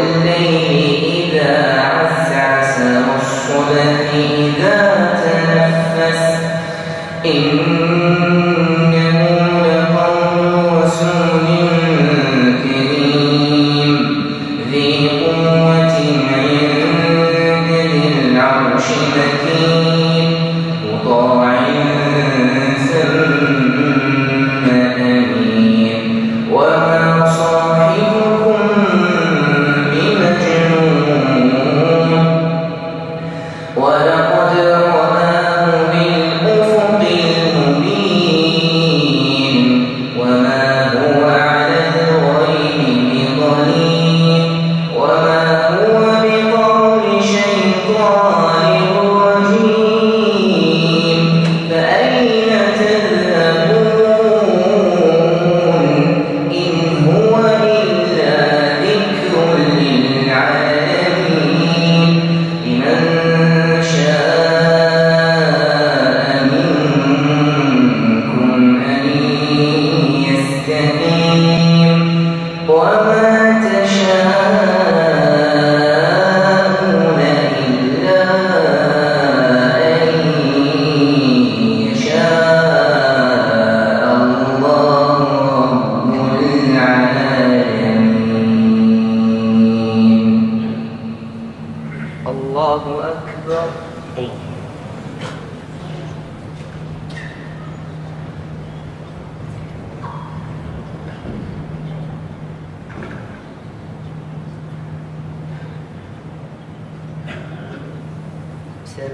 الليل وما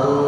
Oh.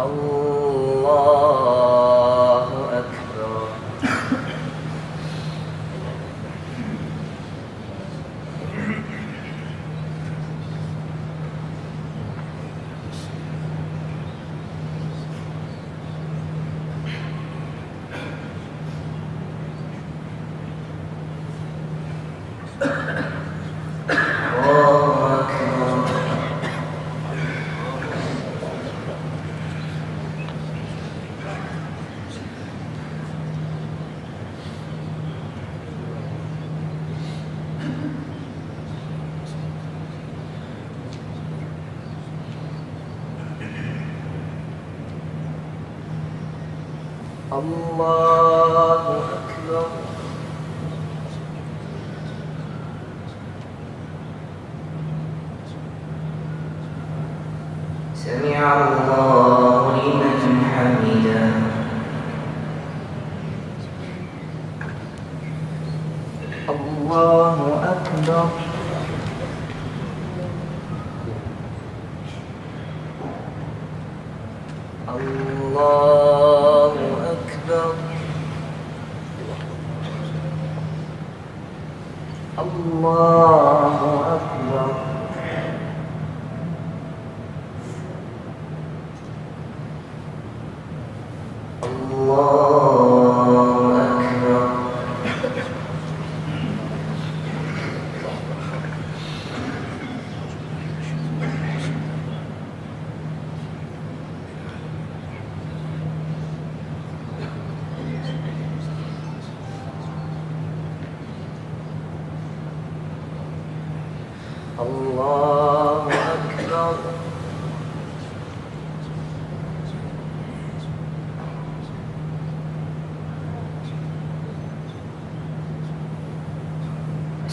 老五 الله أكبر. سمع الله لمن حمدا الله أكبر. الله Allah.